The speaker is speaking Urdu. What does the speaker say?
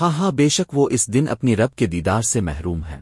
ہاں ہاں بے شک وہ اس دن اپنی رب کے دیدار سے محروم ہیں۔